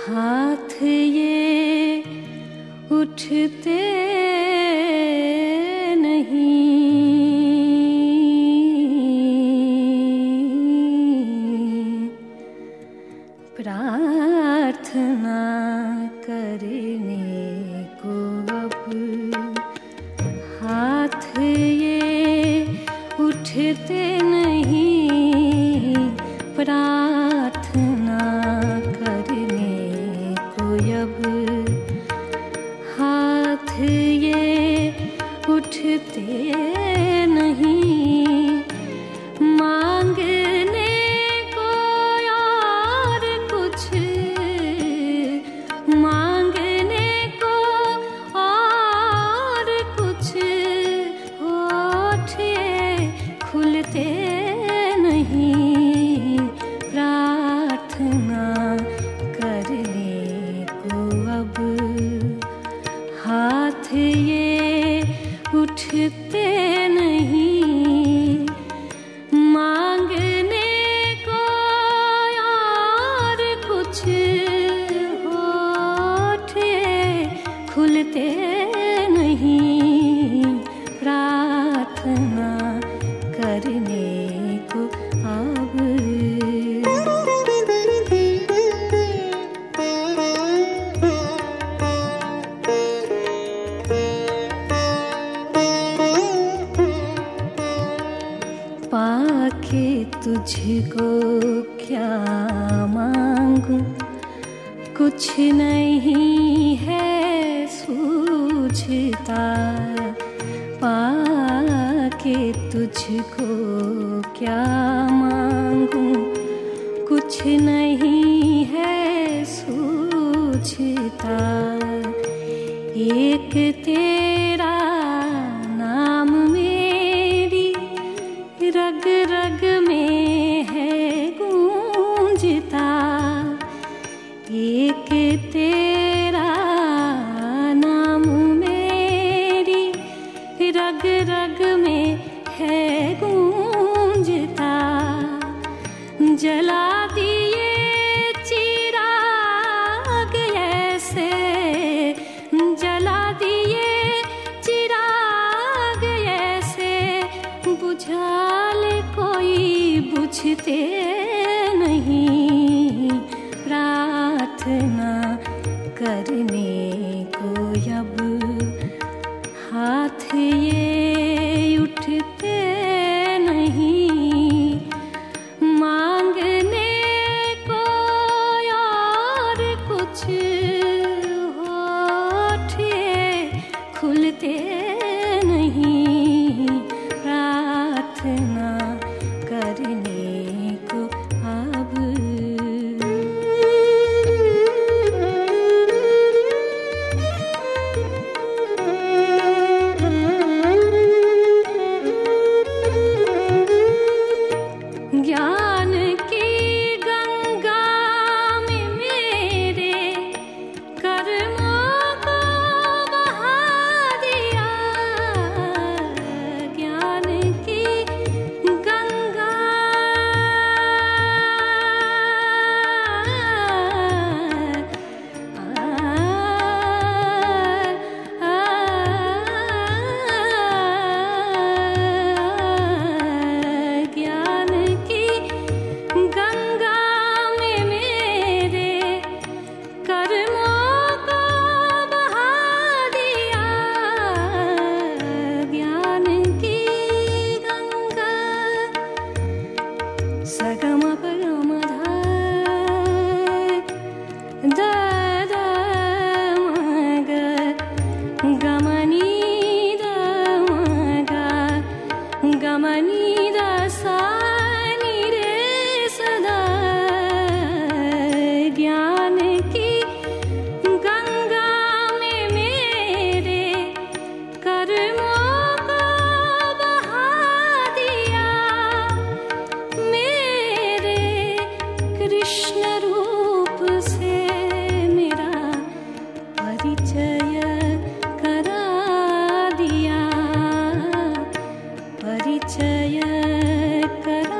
हाथ ये उठते नहीं। प्रार्थना हाथ ये उठते नहीं। करने को अब। पाके तुझको क्या मांगू? कुछ नहीं है सूझता के तुझको क्या मांगू? कुछ नहीं है सूझता। एक तेरे पूछते नहीं। प्रार्थना करने को अब हाथ ये य